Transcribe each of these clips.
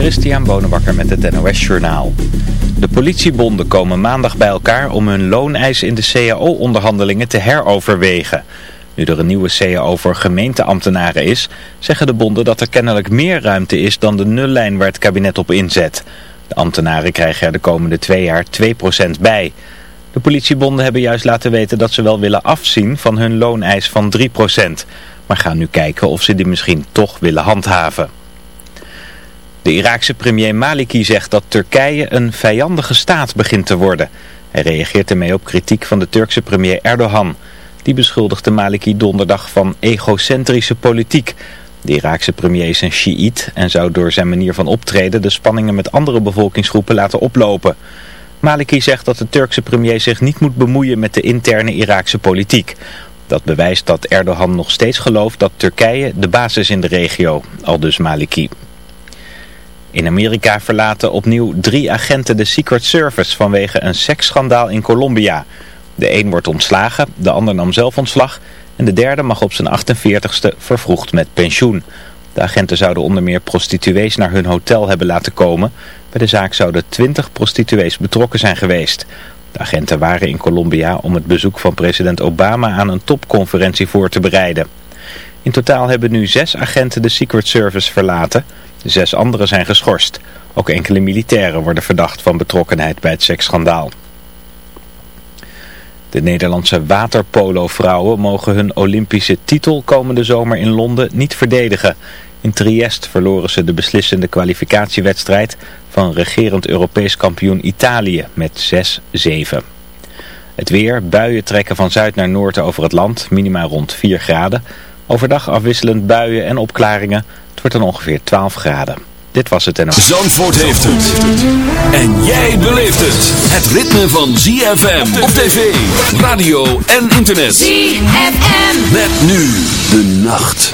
Christian Bonenbakker met het NOS Journaal. De politiebonden komen maandag bij elkaar om hun looneis in de CAO-onderhandelingen te heroverwegen. Nu er een nieuwe CAO voor gemeenteambtenaren is, zeggen de bonden dat er kennelijk meer ruimte is dan de nullijn waar het kabinet op inzet. De ambtenaren krijgen er de komende twee jaar 2% bij. De politiebonden hebben juist laten weten dat ze wel willen afzien van hun looneis van 3%. Maar gaan nu kijken of ze die misschien toch willen handhaven. De Iraakse premier Maliki zegt dat Turkije een vijandige staat begint te worden. Hij reageert ermee op kritiek van de Turkse premier Erdogan. Die beschuldigde Maliki donderdag van egocentrische politiek. De Iraakse premier is een Shiït en zou door zijn manier van optreden de spanningen met andere bevolkingsgroepen laten oplopen. Maliki zegt dat de Turkse premier zich niet moet bemoeien met de interne Iraakse politiek. Dat bewijst dat Erdogan nog steeds gelooft dat Turkije de basis in de regio, aldus Maliki. In Amerika verlaten opnieuw drie agenten de Secret Service vanwege een seksschandaal in Colombia. De een wordt ontslagen, de ander nam zelf ontslag en de derde mag op zijn 48ste vervroegd met pensioen. De agenten zouden onder meer prostituees naar hun hotel hebben laten komen. Bij de zaak zouden 20 prostituees betrokken zijn geweest. De agenten waren in Colombia om het bezoek van president Obama aan een topconferentie voor te bereiden. In totaal hebben nu zes agenten de Secret Service verlaten. Zes anderen zijn geschorst. Ook enkele militairen worden verdacht van betrokkenheid bij het seksschandaal. De Nederlandse waterpolo-vrouwen mogen hun Olympische titel komende zomer in Londen niet verdedigen. In Triest verloren ze de beslissende kwalificatiewedstrijd van regerend Europees kampioen Italië met 6-7. Het weer, buien trekken van zuid naar noord over het land, minima rond 4 graden. Overdag afwisselend buien en opklaringen. Het wordt dan ongeveer 12 graden. Dit was het en ook. Zandvoort heeft het. En jij beleeft het. Het ritme van ZFM op tv, radio en internet. ZFM. Met nu de nacht.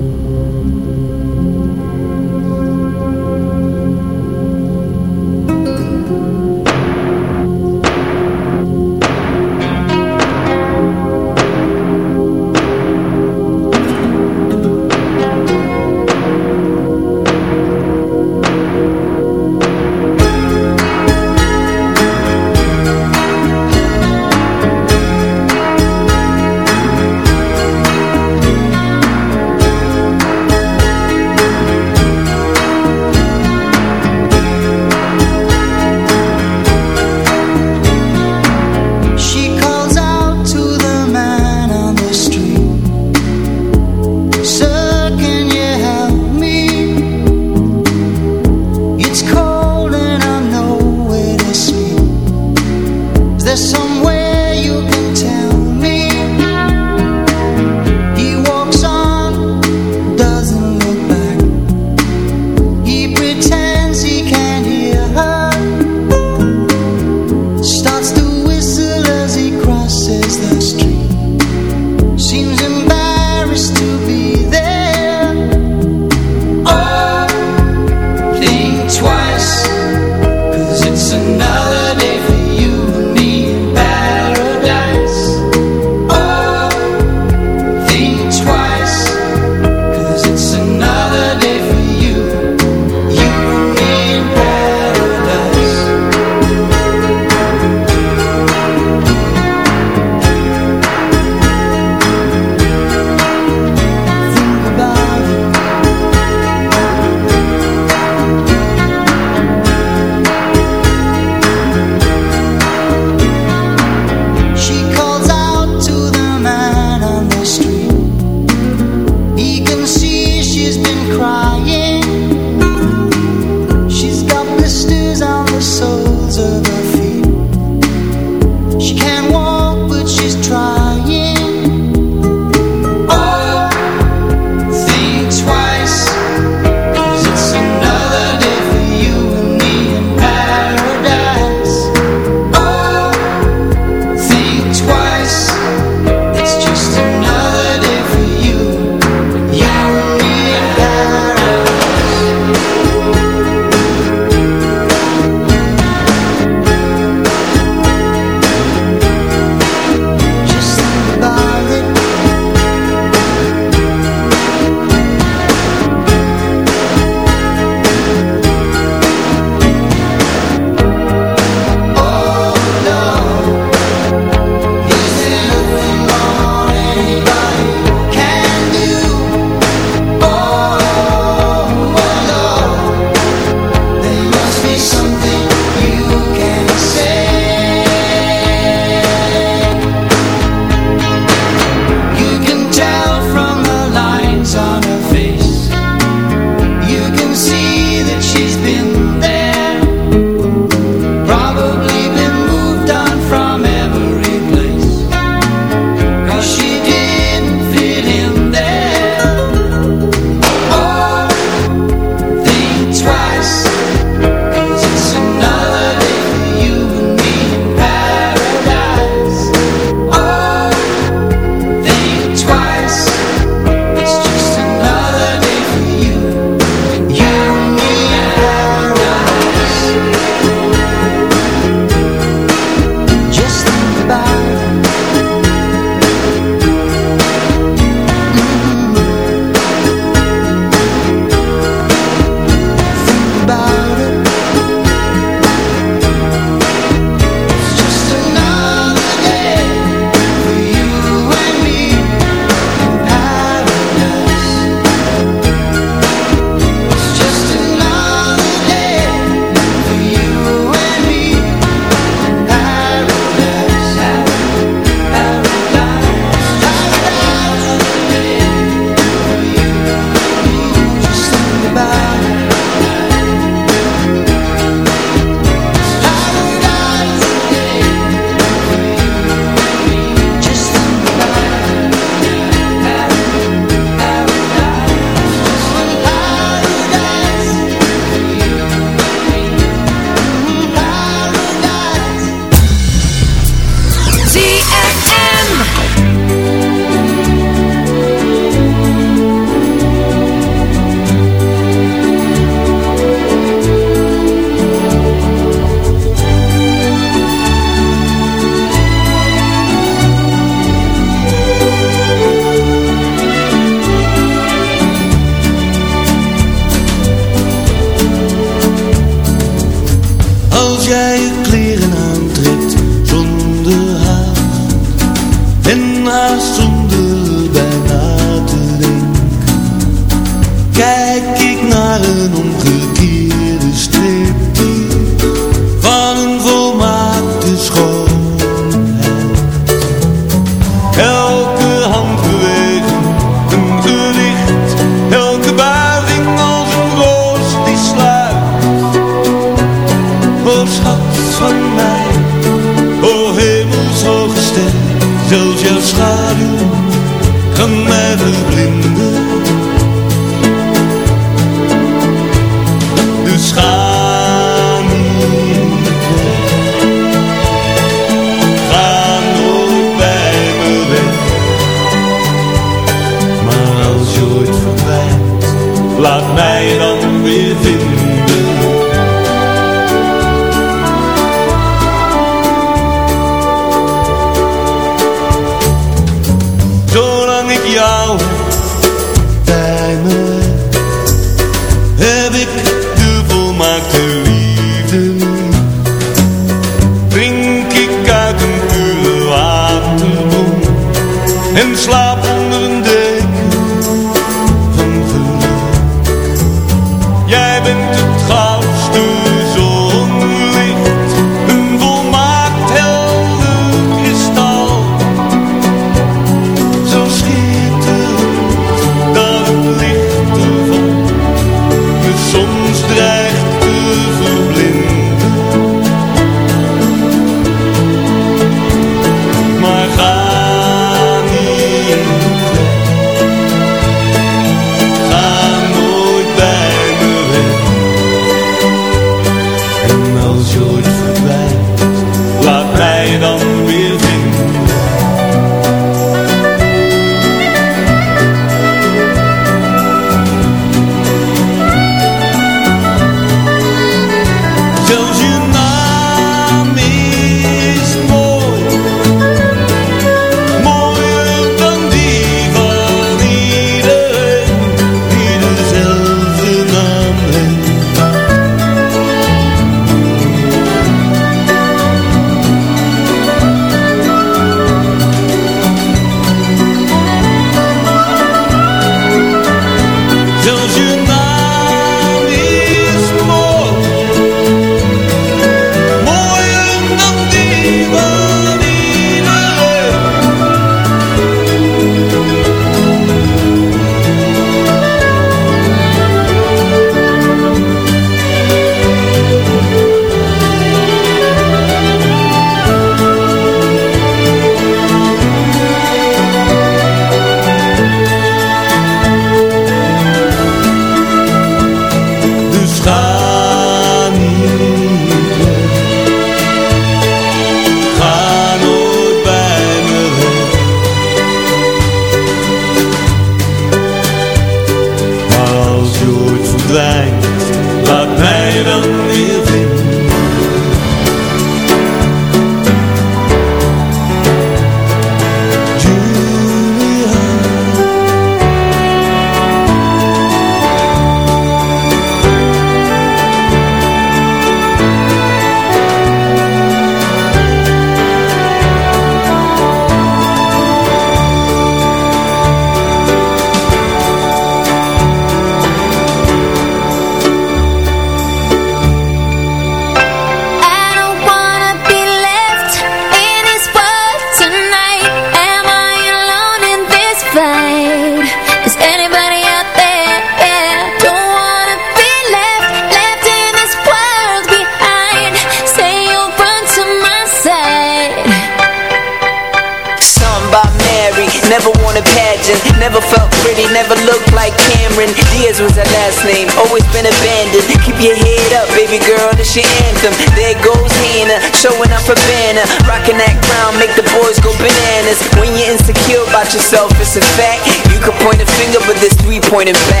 Pointing back.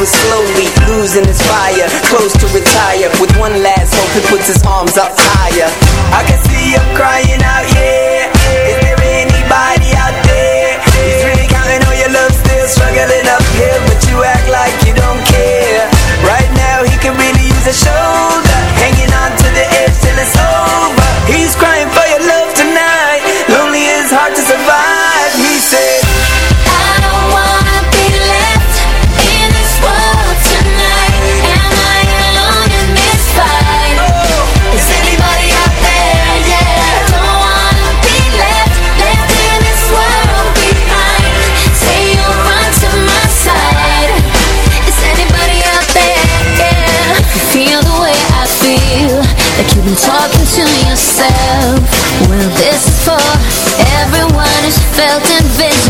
I'm slowly losing his fire, close to retire. With one last hope, he puts his arms up higher. felt invisible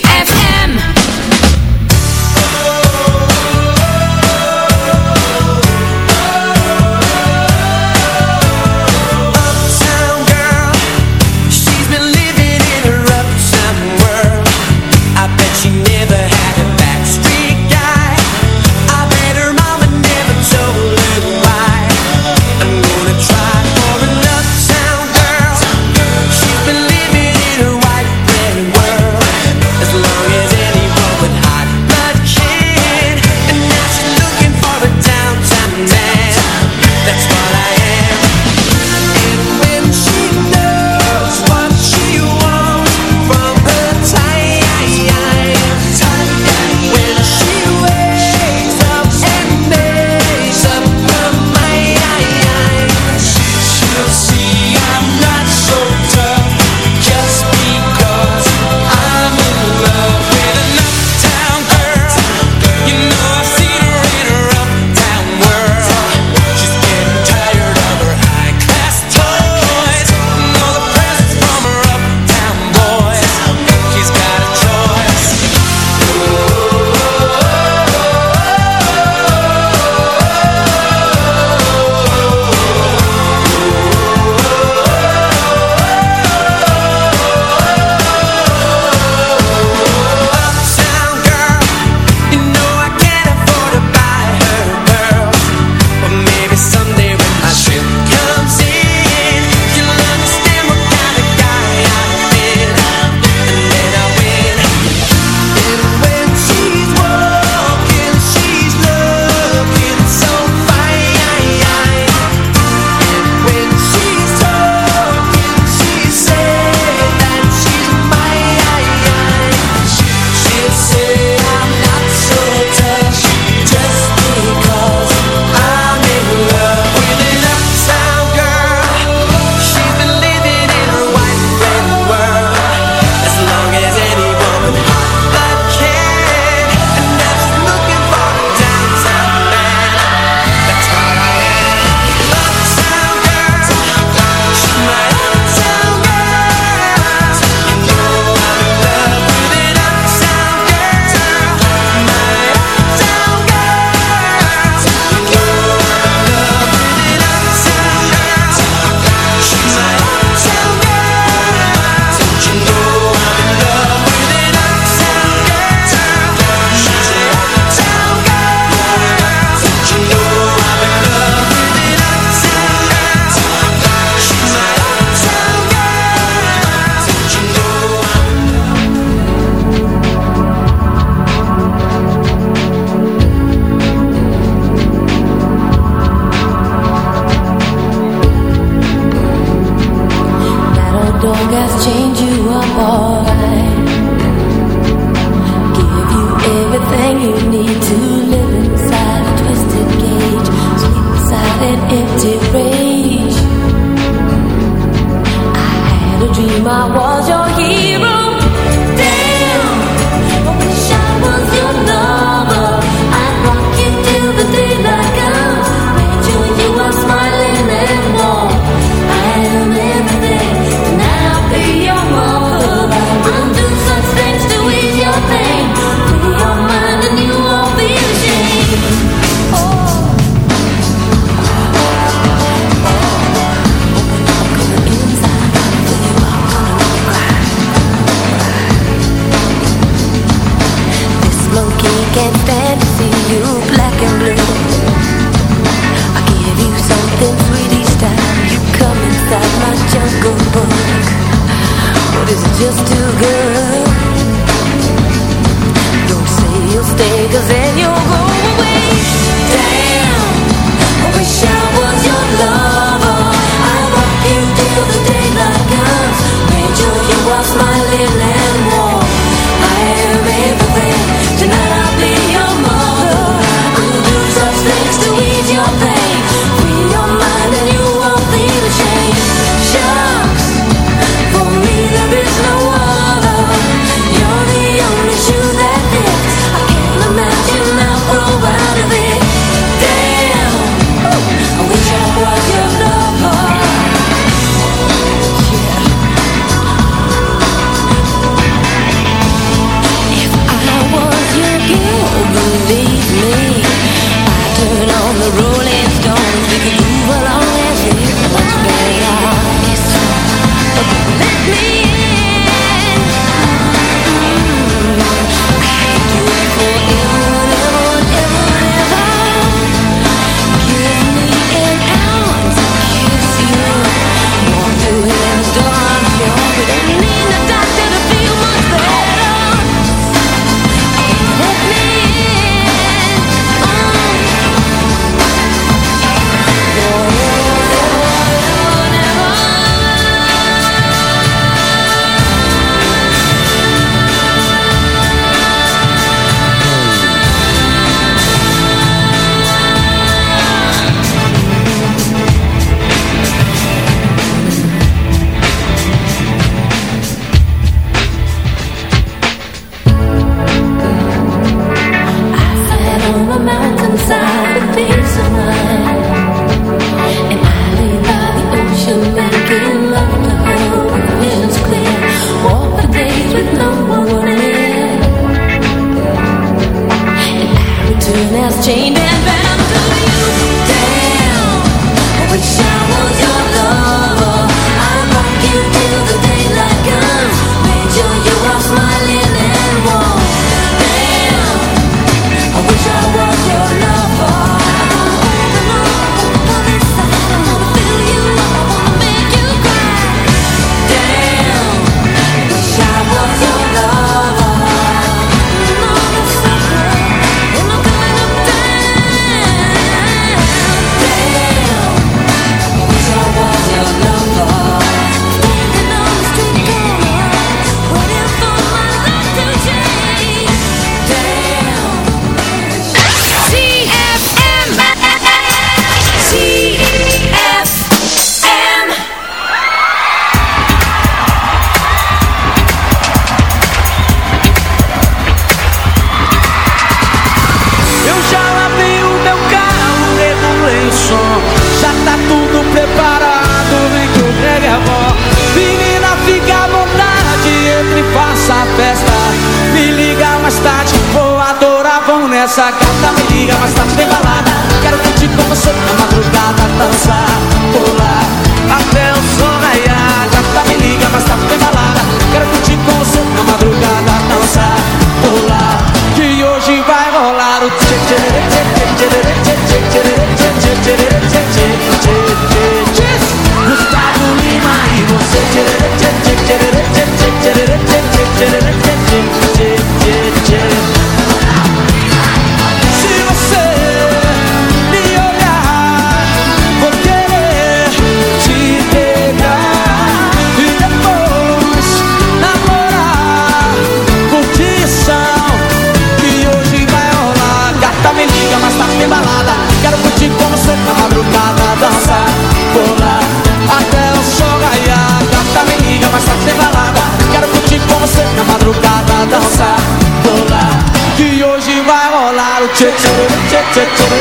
Zet op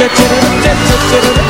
da da da da da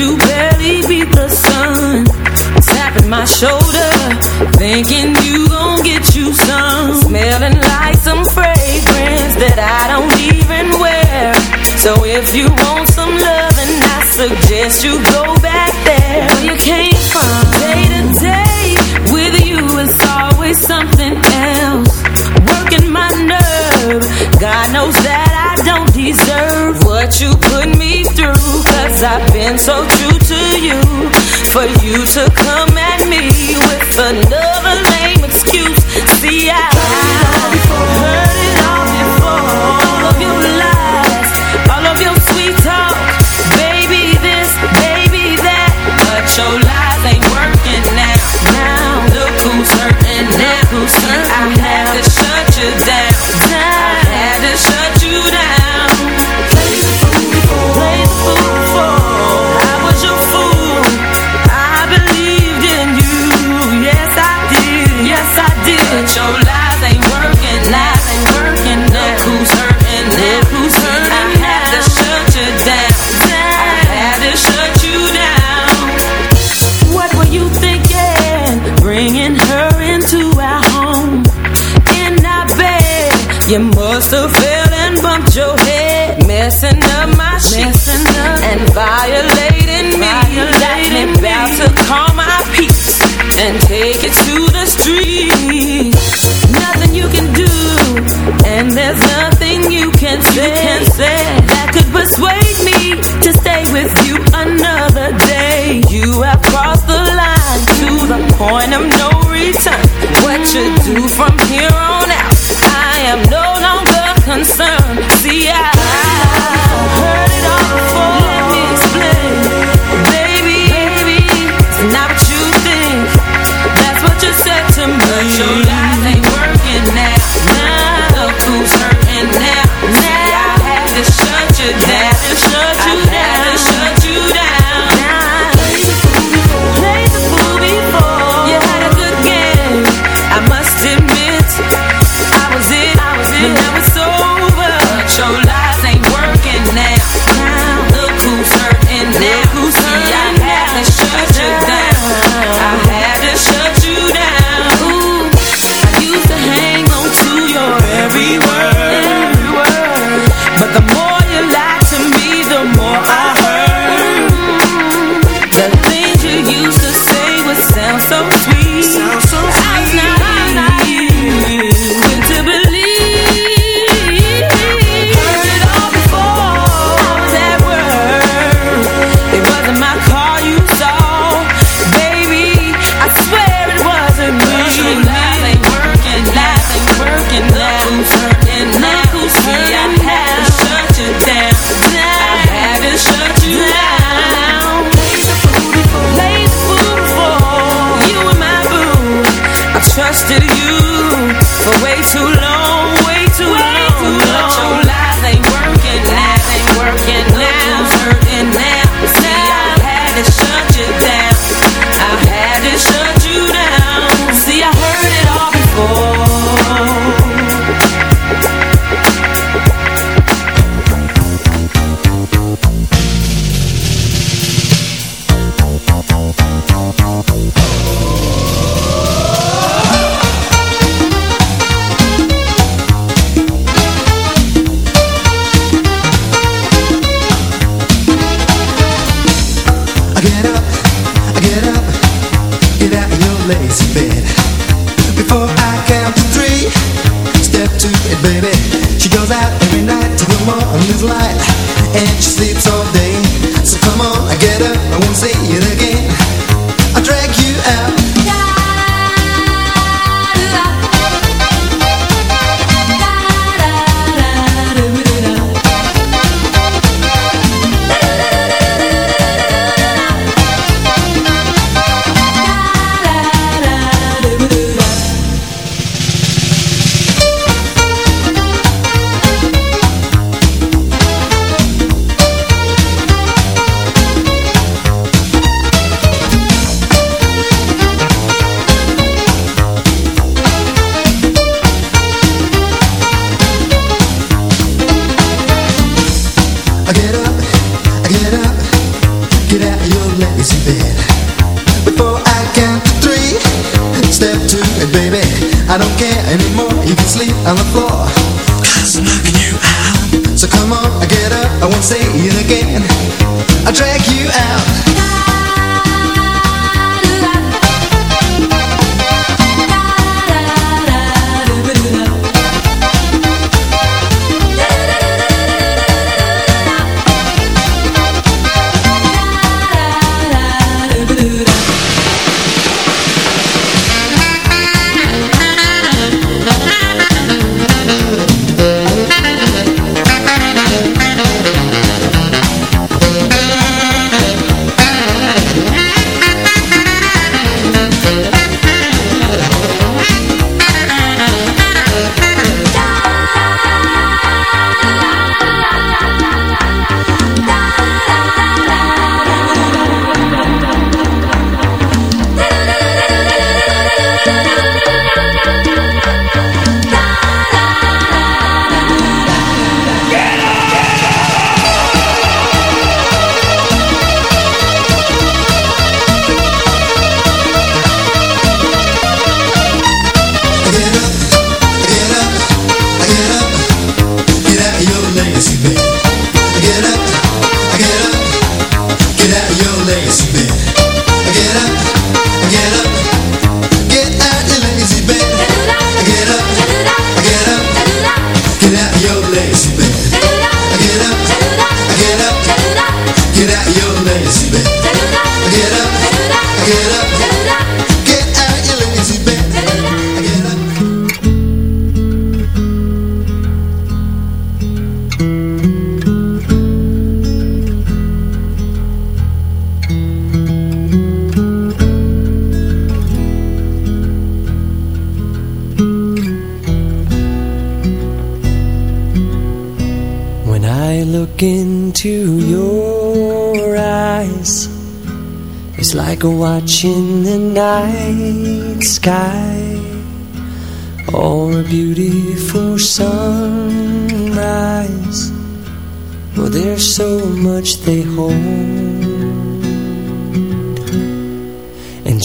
you barely beat the sun. Tapping my shoulder Thinking you gon' get you some. Smelling like some fragrance That I don't even wear. So if you want some loving I suggest you go back there. Where you came from Day to day With you it's always something else. Working my nerve God knows that I don't deserve What you put me through Cause I've been so true to you. For you to come at me With another lame excuse. See I heard it all before. All of your lies All of your sweet talk. Baby this, baby that. But your lies ain't working now. Now look who's hurting now Who's hurting. violating me. Got me about to call my peace and take it to the street. Nothing you can do, and there's nothing you can say, you can say that could persuade me to stay with you another day. You have crossed the line to the point of no return. What you do from here on?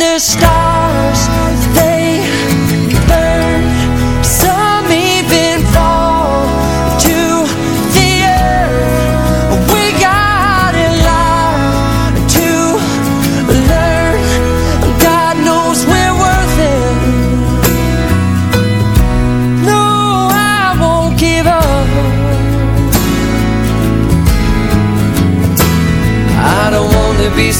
the stars, they